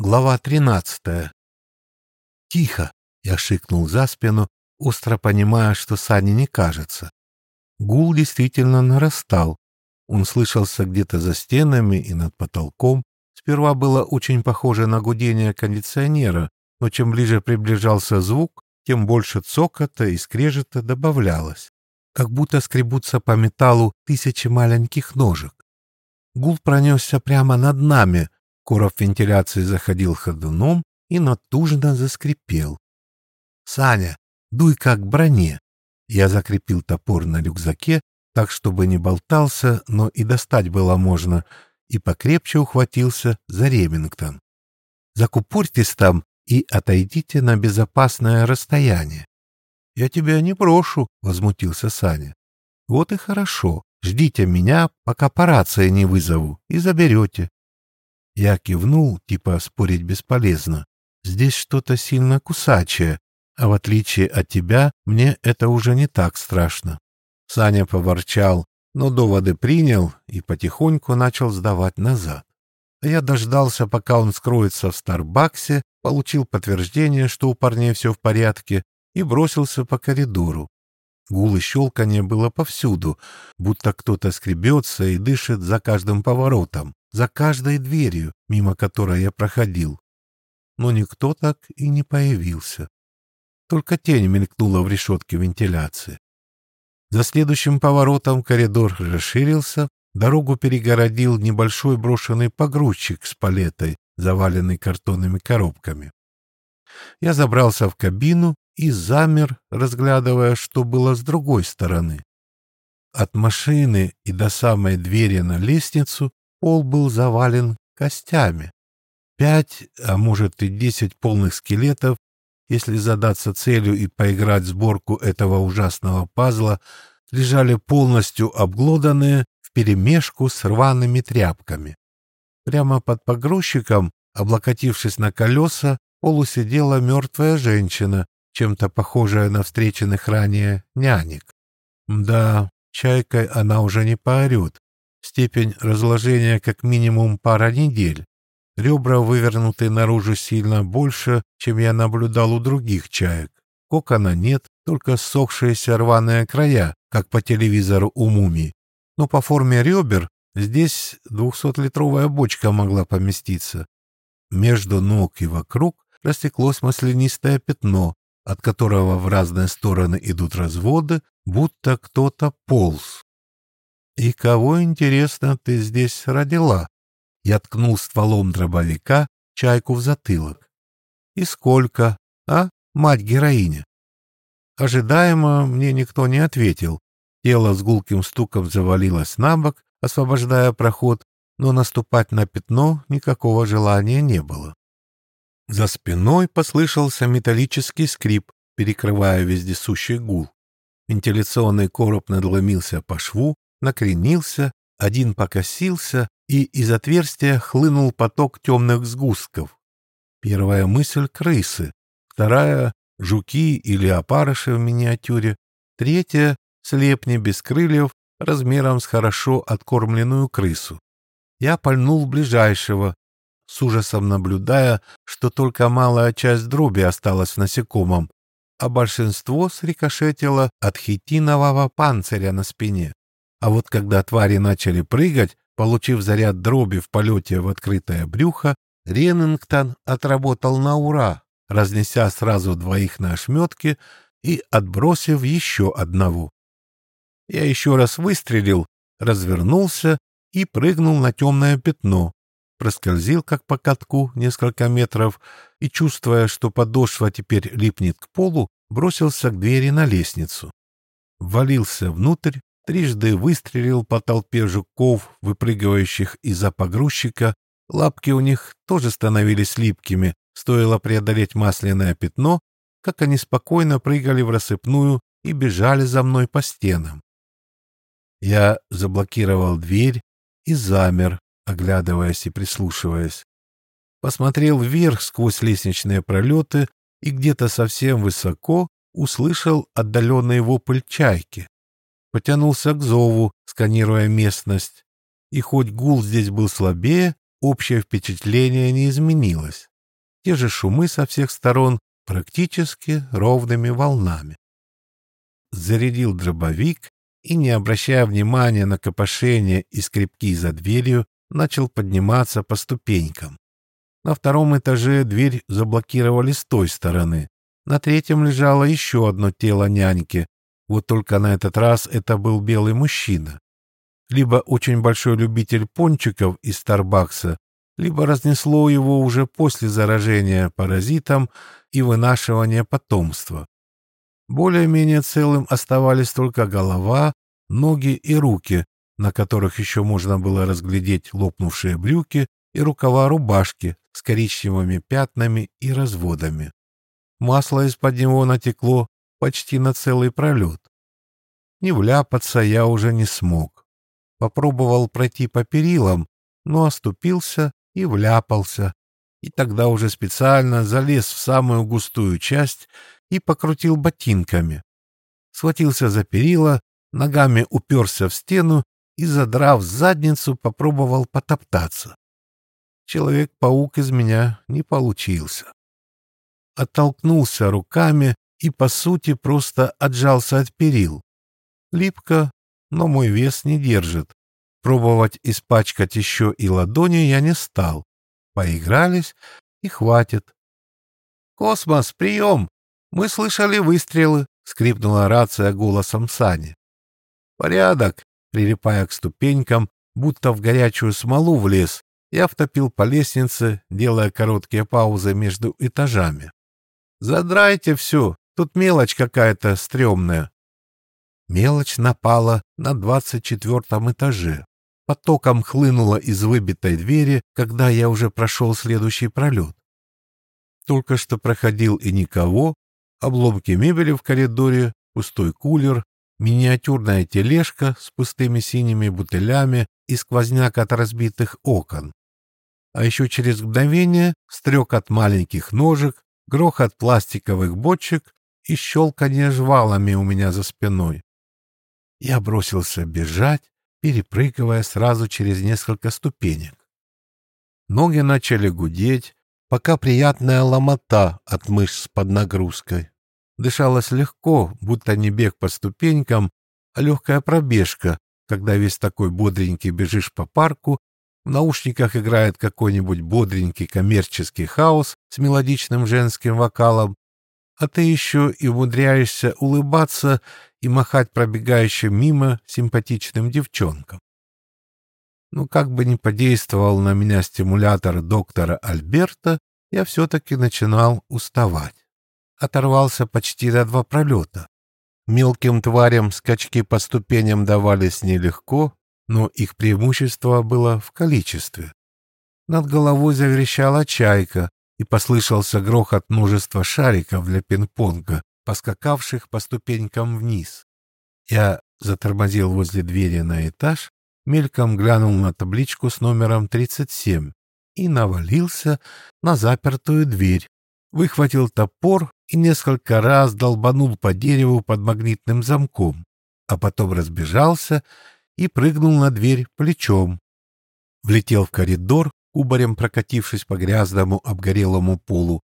Глава тринадцатая. «Тихо!» — я шикнул за спину, остро понимая, что Сане не кажется. Гул действительно нарастал. Он слышался где-то за стенами и над потолком. Сперва было очень похоже на гудение кондиционера, но чем ближе приближался звук, тем больше цокота и скрежета добавлялось. Как будто скребутся по металлу тысячи маленьких ножек. Гул пронесся прямо над нами — Короб вентиляции заходил ходуном и натужно заскрипел. «Саня, дуй как броне!» Я закрепил топор на рюкзаке, так, чтобы не болтался, но и достать было можно, и покрепче ухватился за Ремингтон. «Закупорьтесь там и отойдите на безопасное расстояние». «Я тебя не прошу», — возмутился Саня. «Вот и хорошо. Ждите меня, пока по рации не вызову, и заберете. Я кивнул, типа спорить бесполезно. Здесь что-то сильно кусачее, а в отличие от тебя, мне это уже не так страшно. Саня поворчал, но доводы принял и потихоньку начал сдавать назад. Я дождался, пока он скроется в Старбаксе, получил подтверждение, что у парней все в порядке, и бросился по коридору. Гул и щелканье было повсюду, будто кто-то скребется и дышит за каждым поворотом за каждой дверью, мимо которой я проходил. Но никто так и не появился. Только тень мелькнула в решетке вентиляции. За следующим поворотом коридор расширился, дорогу перегородил небольшой брошенный погрузчик с палетой, заваленный картонными коробками. Я забрался в кабину и замер, разглядывая, что было с другой стороны. От машины и до самой двери на лестницу Пол был завален костями. Пять, а может и десять полных скелетов, если задаться целью и поиграть сборку этого ужасного пазла, лежали полностью обглоданные вперемешку с рваными тряпками. Прямо под погрузчиком, облокотившись на колеса, полусидела мертвая женщина, чем-то похожая на встреченных ранее нянек. Да, чайкой она уже не поорет, Степень разложения как минимум пара недель. Ребра вывернуты наружу сильно больше, чем я наблюдал у других чаек. Кокона нет, только ссохшиеся рваные края, как по телевизору у мумий. Но по форме ребер здесь двухсотлитровая бочка могла поместиться. Между ног и вокруг растеклось маслянистое пятно, от которого в разные стороны идут разводы, будто кто-то полз. «И кого, интересно, ты здесь родила?» Я ткнул стволом дробовика чайку в затылок. «И сколько, а, мать-героиня?» Ожидаемо мне никто не ответил. Тело с гулким стуком завалилось на бок, освобождая проход, но наступать на пятно никакого желания не было. За спиной послышался металлический скрип, перекрывая вездесущий гул. Вентиляционный короб надломился по шву, накренился, один покосился, и из отверстия хлынул поток темных сгустков. Первая мысль — крысы, вторая — жуки или опарыши в миниатюре, третья — слепни без крыльев размером с хорошо откормленную крысу. Я пальнул ближайшего, с ужасом наблюдая, что только малая часть дроби осталась в насекомом, а большинство срикошетило от хитинового панциря на спине. А вот когда твари начали прыгать, получив заряд дроби в полете в открытое брюхо, Реннингтон отработал на ура, разнеся сразу двоих на ошметке и отбросив еще одного. Я еще раз выстрелил, развернулся и прыгнул на темное пятно, проскользил как по катку несколько метров и, чувствуя, что подошва теперь липнет к полу, бросился к двери на лестницу. Ввалился внутрь, трижды выстрелил по толпе жуков, выпрыгивающих из-за погрузчика. Лапки у них тоже становились липкими, стоило преодолеть масляное пятно, как они спокойно прыгали в рассыпную и бежали за мной по стенам. Я заблокировал дверь и замер, оглядываясь и прислушиваясь. Посмотрел вверх сквозь лестничные пролеты и где-то совсем высоко услышал отдаленный вопль чайки потянулся к зову, сканируя местность. И хоть гул здесь был слабее, общее впечатление не изменилось. Те же шумы со всех сторон, практически ровными волнами. Зарядил дробовик и, не обращая внимания на копошение и скрипки за дверью, начал подниматься по ступенькам. На втором этаже дверь заблокировали с той стороны. На третьем лежало еще одно тело няньки. Вот только на этот раз это был белый мужчина. Либо очень большой любитель пончиков из Старбакса, либо разнесло его уже после заражения паразитом и вынашивания потомства. Более-менее целым оставались только голова, ноги и руки, на которых еще можно было разглядеть лопнувшие брюки и рукава рубашки с коричневыми пятнами и разводами. Масло из-под него натекло почти на целый пролет. Не вляпаться я уже не смог. Попробовал пройти по перилам, но оступился и вляпался, и тогда уже специально залез в самую густую часть и покрутил ботинками. Схватился за перила, ногами уперся в стену и, задрав задницу, попробовал потоптаться. Человек-паук из меня не получился. Оттолкнулся руками и, по сути, просто отжался от перил. Липко, но мой вес не держит. Пробовать испачкать еще и ладони я не стал. Поигрались, и хватит. «Космос, прием! Мы слышали выстрелы!» — скрипнула рация голосом Сани. «Порядок!» — прилипая к ступенькам, будто в горячую смолу влез, я втопил по лестнице, делая короткие паузы между этажами. «Задрайте все, тут мелочь какая-то стрёмная». Мелочь напала на двадцать четвертом этаже. Потоком хлынула из выбитой двери, когда я уже прошел следующий пролет. Только что проходил и никого, обломки мебели в коридоре, пустой кулер, миниатюрная тележка с пустыми синими бутылями и сквозняк от разбитых окон а еще через мгновение стрек от маленьких ножек, грохот пластиковых бочек и щелканье жвалами у меня за спиной. Я бросился бежать, перепрыгивая сразу через несколько ступенек. Ноги начали гудеть, пока приятная ломота от мышц под нагрузкой. Дышалось легко, будто не бег по ступенькам, а легкая пробежка, когда весь такой бодренький бежишь по парку в наушниках играет какой-нибудь бодренький коммерческий хаос с мелодичным женским вокалом, а ты еще и умудряешься улыбаться и махать пробегающим мимо симпатичным девчонкам. Но ну, как бы ни подействовал на меня стимулятор доктора Альберта, я все-таки начинал уставать. Оторвался почти до два пролета. Мелким тварям скачки по ступеням давались нелегко, но их преимущество было в количестве. Над головой заверещала чайка, и послышался грохот множества шариков для пинг-понга, поскакавших по ступенькам вниз. Я затормозил возле двери на этаж, мельком глянул на табличку с номером 37 и навалился на запертую дверь, выхватил топор и несколько раз долбанул по дереву под магнитным замком, а потом разбежался и прыгнул на дверь плечом. Влетел в коридор, кубарем прокатившись по грязному обгорелому полу,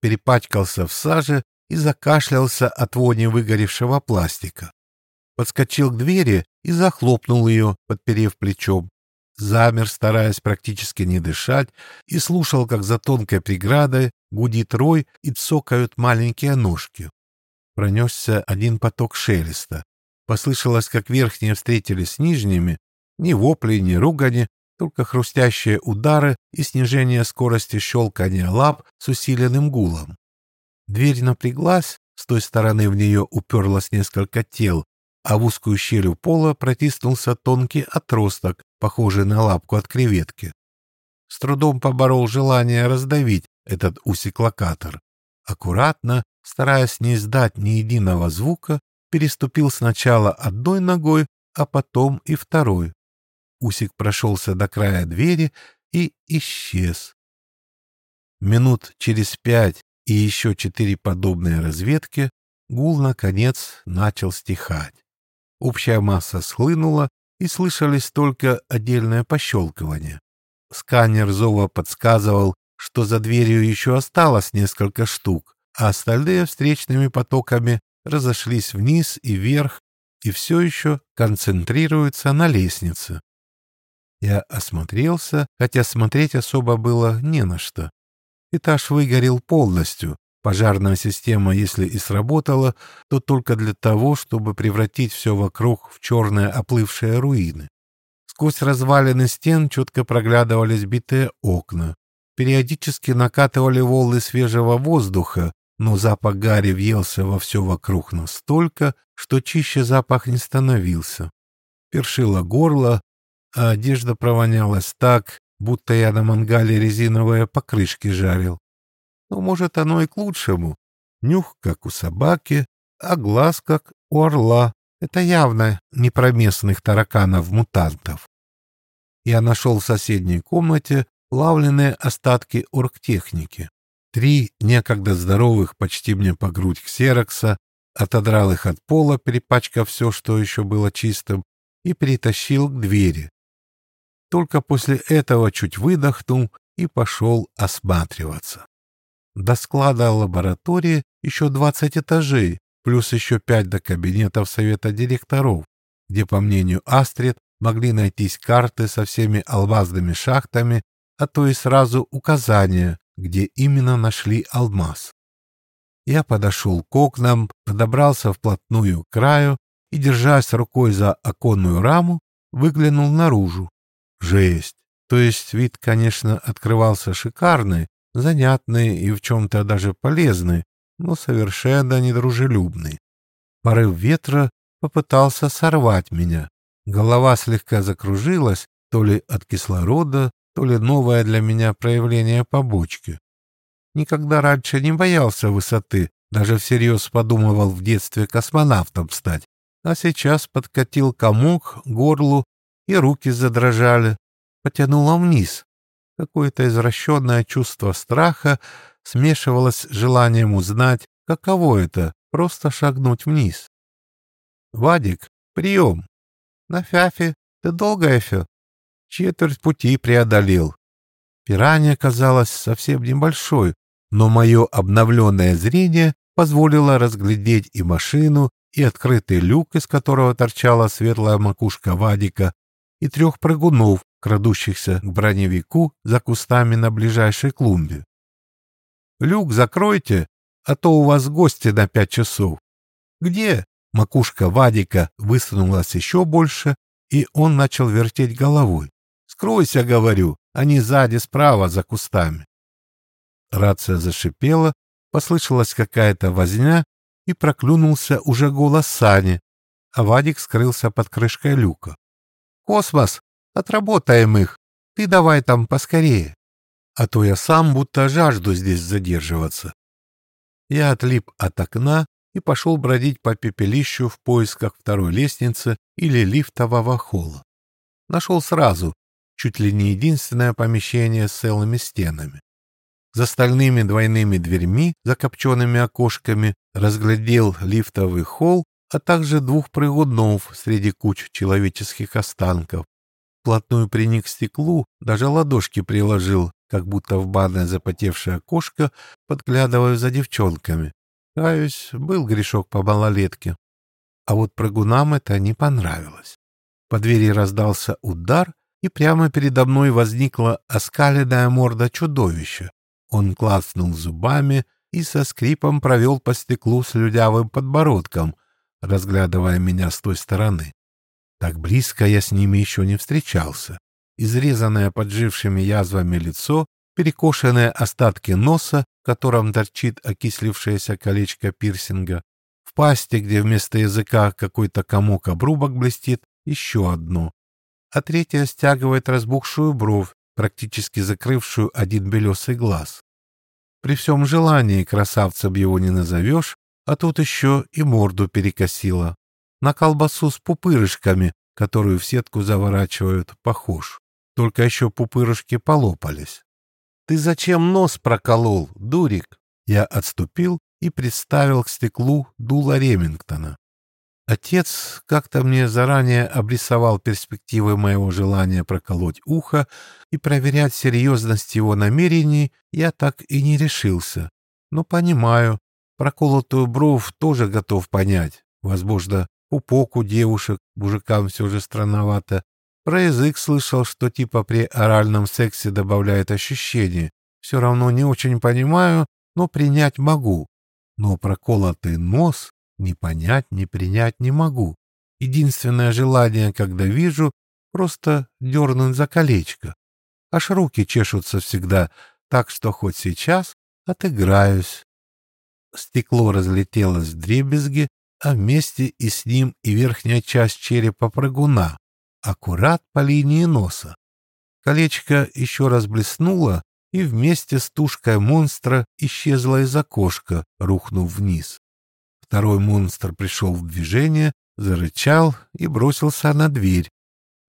перепачкался в саже и закашлялся от вони выгоревшего пластика. Подскочил к двери и захлопнул ее, подперев плечом. Замер, стараясь практически не дышать, и слушал, как за тонкой преградой гудит рой и цокают маленькие ножки. Пронесся один поток шелеста. Послышалось, как верхние встретились с нижними, ни вопли, ни ругани, только хрустящие удары и снижение скорости щелкания лап с усиленным гулом. Дверь напряглась, с той стороны в нее уперлось несколько тел, а в узкую щель у пола протиснулся тонкий отросток, похожий на лапку от креветки. С трудом поборол желание раздавить этот усик-локатор. Аккуратно, стараясь не издать ни единого звука, переступил сначала одной ногой, а потом и второй. Усик прошелся до края двери и исчез. Минут через пять и еще четыре подобные разведки гул, наконец, начал стихать. Общая масса схлынула, и слышались только отдельное пощелкивание. сканер зова подсказывал, что за дверью еще осталось несколько штук, а остальные встречными потоками разошлись вниз и вверх и все еще концентрируются на лестнице. Я осмотрелся, хотя смотреть особо было не на что. Этаж выгорел полностью. Пожарная система, если и сработала, то только для того, чтобы превратить все вокруг в черные оплывшие руины. Сквозь развалины стен четко проглядывались битые окна. Периодически накатывали волны свежего воздуха, но запах гари въелся во все вокруг настолько, что чище запах не становился. Першило горло, а одежда провонялась так, будто я на мангале резиновые покрышки жарил. Ну, может, оно и к лучшему. Нюх, как у собаки, а глаз, как у орла. Это явно не про местных тараканов-мутантов. Я нашел в соседней комнате плавленные остатки оргтехники. Три некогда здоровых почти мне по грудь ксерокса, отодрал их от пола, перепачкав все, что еще было чистым, и перетащил к двери. Только после этого чуть выдохнул и пошел осматриваться. До склада лаборатории еще 20 этажей, плюс еще пять до кабинетов совета директоров, где, по мнению Астрид, могли найтись карты со всеми алмазными шахтами, а то и сразу указания, где именно нашли алмаз. Я подошел к окнам, подобрался вплотную к краю и, держась рукой за оконную раму, выглянул наружу. Жесть! То есть вид, конечно, открывался шикарный, занятный и в чем-то даже полезный, но совершенно недружелюбный. Порыв ветра попытался сорвать меня. Голова слегка закружилась, то ли от кислорода, то ли новое для меня проявление побочки. Никогда раньше не боялся высоты, даже всерьез подумывал в детстве космонавтом стать, а сейчас подкатил комок к горлу и руки задрожали, потянуло вниз. Какое-то извращенное чувство страха смешивалось с желанием узнать, каково это — просто шагнуть вниз. «Вадик, прием!» «На Фяфе? Ты долго, Эфе?» Четверть пути преодолел. Пиранья казалась совсем небольшой, но мое обновленное зрение позволило разглядеть и машину, и открытый люк, из которого торчала светлая макушка Вадика, и трех прыгунов, крадущихся к броневику за кустами на ближайшей клумбе. «Люк закройте, а то у вас гости на пять часов». «Где?» Макушка Вадика высунулась еще больше, и он начал вертеть головой. «Скройся, говорю, они сзади справа за кустами». Рация зашипела, послышалась какая-то возня, и проклюнулся уже голос Сани, а Вадик скрылся под крышкой люка. Космос, отработаем их. Ты давай там поскорее. А то я сам будто жажду здесь задерживаться. Я отлип от окна и пошел бродить по пепелищу в поисках второй лестницы или лифтового холла. Нашел сразу, чуть ли не единственное помещение с целыми стенами. За стальными двойными дверьми, закопченными окошками, разглядел лифтовый холл а также двух прыгунов среди куч человеческих останков. Плотную приник к стеклу, даже ладошки приложил, как будто в банное запотевшее окошко, подглядывая за девчонками. Каюсь, был грешок по малолетке. А вот прыгунам это не понравилось. По двери раздался удар, и прямо передо мной возникла оскаленная морда чудовища. Он клацнул зубами и со скрипом провел по стеклу с людявым подбородком — разглядывая меня с той стороны. Так близко я с ними еще не встречался. Изрезанное поджившими язвами лицо, перекошенные остатки носа, в котором торчит окислившееся колечко пирсинга, в пасти, где вместо языка какой-то комок обрубок блестит, еще одно, а третье стягивает разбухшую бровь, практически закрывшую один белесый глаз. При всем желании красавцем его не назовешь, а тут еще и морду перекосила. На колбасу с пупырышками, которую в сетку заворачивают, похож. Только еще пупырышки полопались. «Ты зачем нос проколол, дурик?» Я отступил и представил к стеклу дуло Ремингтона. Отец как-то мне заранее обрисовал перспективы моего желания проколоть ухо, и проверять серьезность его намерений я так и не решился. Но понимаю, проколотую бровь тоже готов понять. Возможно, пупок у девушек, мужикам все же странновато. Про язык слышал, что типа при оральном сексе добавляет ощущение. Все равно не очень понимаю, но принять могу. Но проколотый нос ни понять, ни принять не могу. Единственное желание, когда вижу, просто дернуть за колечко. Аж руки чешутся всегда, так что хоть сейчас отыграюсь. Стекло разлетелось в дребезги, а вместе и с ним и верхняя часть черепа прыгуна, аккурат по линии носа. Колечко еще раз блеснуло, и вместе с тушкой монстра исчезло из окошка, рухнув вниз. Второй монстр пришел в движение, зарычал и бросился на дверь.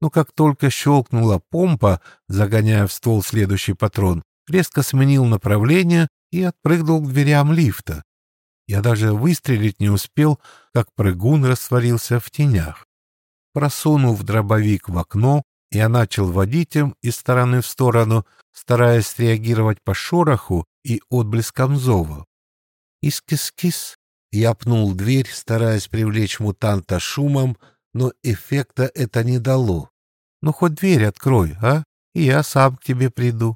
Но как только щелкнула помпа, загоняя в ствол следующий патрон, резко сменил направление и отпрыгнул к дверям лифта. Я даже выстрелить не успел, как прыгун растворился в тенях. Просунув дробовик в окно, я начал водить им из стороны в сторону, стараясь реагировать по шороху и отблескам зова. «Ис-кис-кис!» Я пнул дверь, стараясь привлечь мутанта шумом, но эффекта это не дало. «Ну, хоть дверь открой, а? И я сам к тебе приду».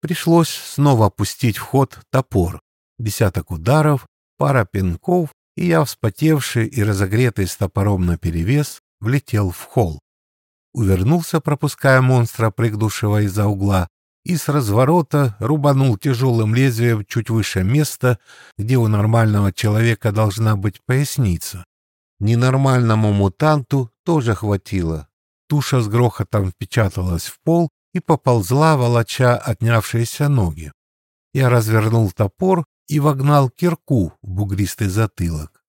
Пришлось снова опустить в ход топор. Десяток ударов, пара пинков, и я, вспотевший и разогретый с топором наперевес, влетел в холл. Увернулся, пропуская монстра, прыгнувшего из-за угла, и с разворота рубанул тяжелым лезвием чуть выше места, где у нормального человека должна быть поясница. Ненормальному мутанту тоже хватило. Туша с грохотом впечаталась в пол и поползла, волоча отнявшиеся ноги. Я развернул топор и вогнал кирку в бугристый затылок.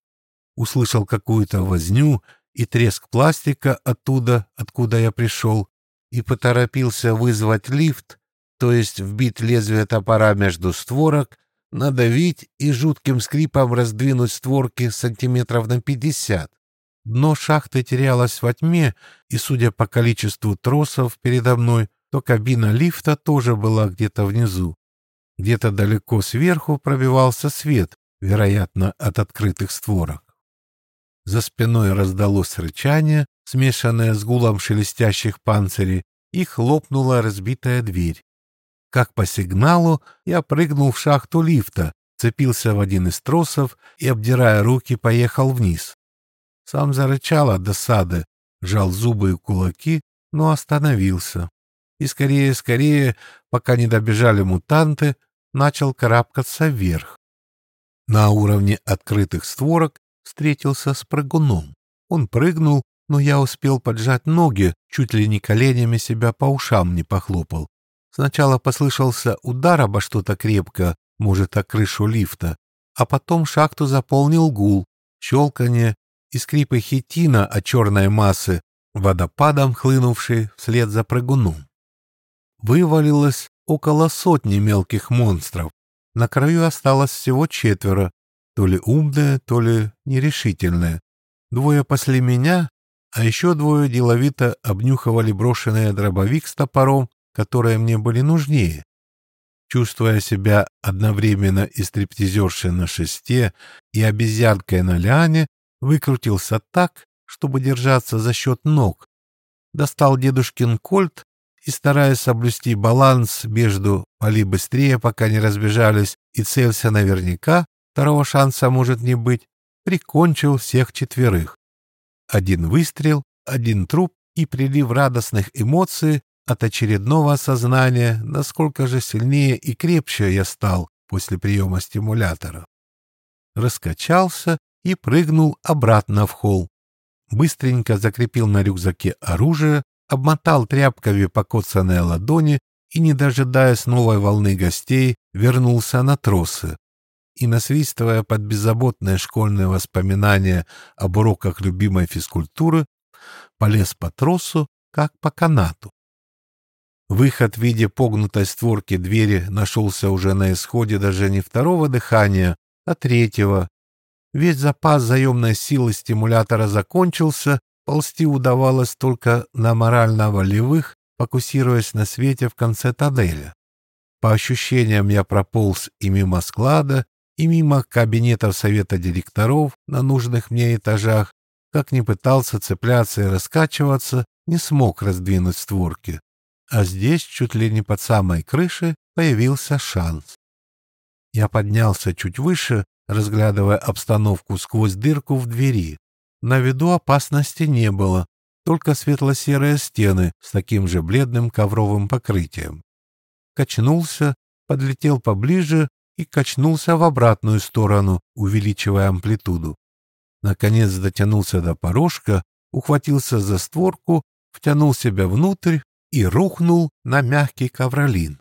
Услышал какую-то возню и треск пластика оттуда, откуда я пришел, и поторопился вызвать лифт, то есть вбить лезвие топора между створок, надавить и жутким скрипом раздвинуть створки сантиметров на пятьдесят. Дно шахты терялось во тьме, и, судя по количеству тросов передо мной, то кабина лифта тоже была где-то внизу. Где-то далеко сверху пробивался свет, вероятно, от открытых створок. За спиной раздалось рычание, смешанное с гулом шелестящих панцирей, и хлопнула разбитая дверь. Как по сигналу я прыгнул в шахту лифта, цепился в один из тросов и, обдирая руки, поехал вниз. Сам зарычал от досады, жал зубы и кулаки, но остановился. И скорее-скорее, пока не добежали мутанты, начал карабкаться вверх. На уровне открытых створок встретился с прыгуном. Он прыгнул, но я успел поджать ноги, чуть ли не коленями себя по ушам не похлопал. Сначала послышался удар обо что-то крепко, может, о крышу лифта, а потом шахту заполнил гул, щелканье и скрипы хитина от черной массы, водопадом хлынувший вслед за прыгуном. Вывалилось около сотни мелких монстров. На краю осталось всего четверо, то ли умные, то ли нерешительные. Двое пасли меня, а еще двое деловито обнюхивали брошенный дробовик с топором которые мне были нужнее. Чувствуя себя одновременно и стриптизершей на шесте, и обезьянкой на ляне, выкрутился так, чтобы держаться за счет ног. Достал дедушкин кольт и, стараясь соблюсти баланс между «пали быстрее, пока не разбежались» и «целься наверняка», второго шанса может не быть, прикончил всех четверых. Один выстрел, один труп и прилив радостных эмоций от очередного осознания, насколько же сильнее и крепче я стал после приема стимулятора. Раскачался и прыгнул обратно в холл. Быстренько закрепил на рюкзаке оружие, обмотал тряпками покоцанные ладони и, не дожидаясь новой волны гостей, вернулся на тросы. И, насвистывая под беззаботные школьные воспоминания об уроках любимой физкультуры, полез по тросу, как по канату. Выход в виде погнутой створки двери нашелся уже на исходе даже не второго дыхания, а третьего. Весь запас заемной силы стимулятора закончился, ползти удавалось только на морально-волевых, фокусируясь на свете в конце тоннеля. По ощущениям я прополз и мимо склада, и мимо кабинетов совета директоров на нужных мне этажах, как ни пытался цепляться и раскачиваться, не смог раздвинуть створки. А здесь, чуть ли не под самой крышей, появился шанс. Я поднялся чуть выше, разглядывая обстановку сквозь дырку в двери. На виду опасности не было, только светло-серые стены с таким же бледным ковровым покрытием. Качнулся, подлетел поближе и качнулся в обратную сторону, увеличивая амплитуду. Наконец дотянулся до порожка, ухватился за створку, втянул себя внутрь и рухнул на мягкий ковролин.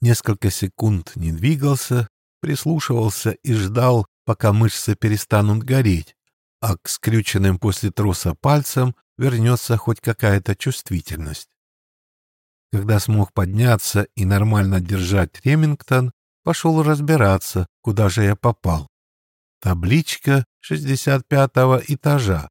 Несколько секунд не двигался, прислушивался и ждал, пока мышцы перестанут гореть, а к скрюченным после троса пальцам вернется хоть какая-то чувствительность. Когда смог подняться и нормально держать Ремингтон, пошел разбираться, куда же я попал. Табличка 65-го этажа,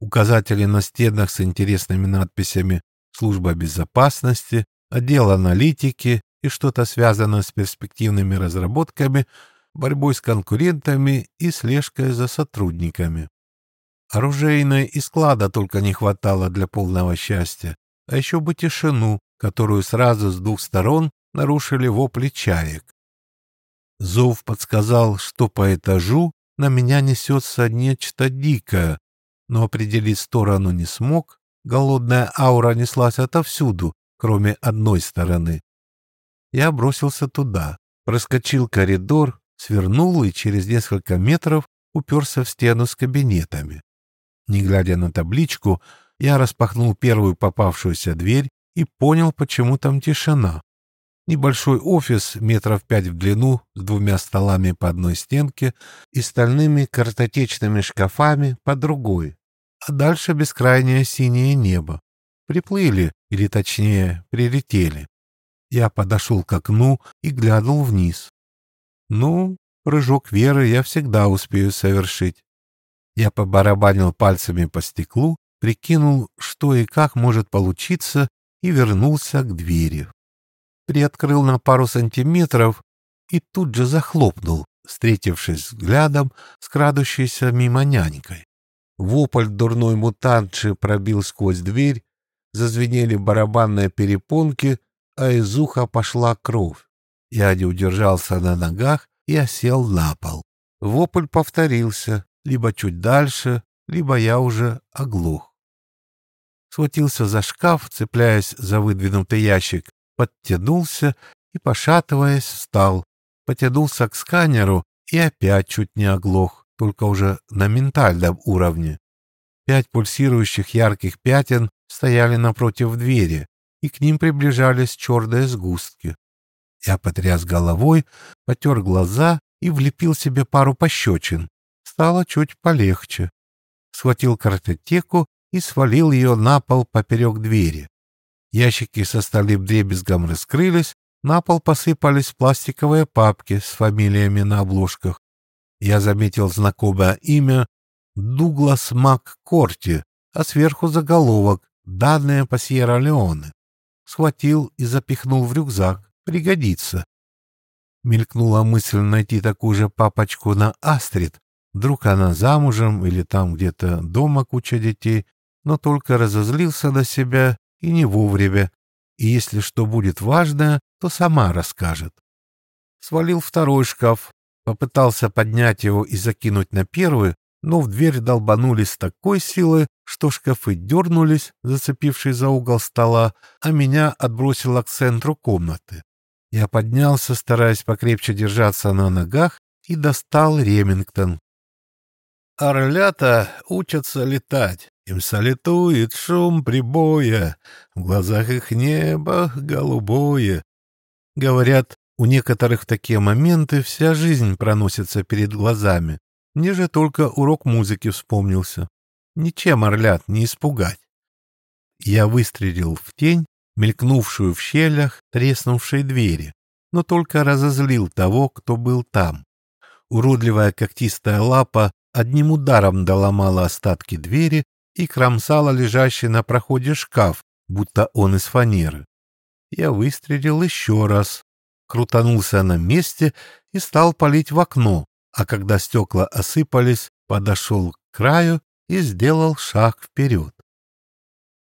указатели на стенах с интересными надписями «Служба безопасности», «Отдел аналитики», и что-то связанное с перспективными разработками, борьбой с конкурентами и слежкой за сотрудниками. Оружейной и склада только не хватало для полного счастья, а еще бы тишину, которую сразу с двух сторон нарушили вопли чаек. Зов подсказал, что по этажу на меня несется нечто дикое, но определить сторону не смог, голодная аура неслась отовсюду, кроме одной стороны. Я бросился туда, проскочил коридор, свернул и через несколько метров уперся в стену с кабинетами. Не глядя на табличку, я распахнул первую попавшуюся дверь и понял, почему там тишина. Небольшой офис метров пять в длину с двумя столами по одной стенке и стальными картотечными шкафами по другой. А дальше бескрайнее синее небо. Приплыли, или точнее, прилетели. Я подошел к окну и глянул вниз. Ну, прыжок веры я всегда успею совершить. Я побарабанил пальцами по стеклу, прикинул, что и как может получиться, и вернулся к двери. Приоткрыл на пару сантиметров и тут же захлопнул, встретившись взглядом с крадущейся мимо нянькой. Вопль дурной мутантши пробил сквозь дверь, зазвенели барабанные перепонки, а из уха пошла кровь. Я не удержался на ногах и осел на пол. Вопль повторился, либо чуть дальше, либо я уже оглух. Схватился за шкаф, цепляясь за выдвинутый ящик, подтянулся и, пошатываясь, встал, потянулся к сканеру и опять чуть не оглох, только уже на ментальном уровне. Пять пульсирующих ярких пятен стояли напротив двери, и к ним приближались черные сгустки. Я потряс головой, потер глаза и влепил себе пару пощечин. Стало чуть полегче. Схватил картотеку и свалил ее на пол поперек двери. Ящики со столом дребезгом раскрылись, на пол посыпались пластиковые папки с фамилиями на обложках. Я заметил знакомое имя Дуглас Мак Корти, а сверху заголовок «Данные по Сьерра-Леоне» схватил и запихнул в рюкзак. Пригодится. Мелькнула мысль найти такую же папочку на Астрид. Вдруг она замужем или там где-то дома куча детей, но только разозлился на себя и не вовремя. И если что будет важное, то сама расскажет. Свалил второй шкаф, попытался поднять его и закинуть на первый, но в дверь долбанули с такой силой, что шкафы дернулись, зацепившись за угол стола, а меня отбросило к центру комнаты. Я поднялся, стараясь покрепче держаться на ногах, и достал Ремингтон. Орлята учатся летать, им солитует шум прибоя, в глазах их небо голубое. Говорят, у некоторых в такие моменты вся жизнь проносится перед глазами. Мне же только урок музыки вспомнился. Ничем орлят не испугать. Я выстрелил в тень, мелькнувшую в щелях треснувшей двери, но только разозлил того, кто был там. Уродливая когтистая лапа одним ударом доломала остатки двери и кромсала лежащий на проходе шкаф, будто он из фанеры. Я выстрелил еще раз, крутанулся на месте и стал палить в окно, а когда стекла осыпались, подошел к краю и сделал шаг вперед.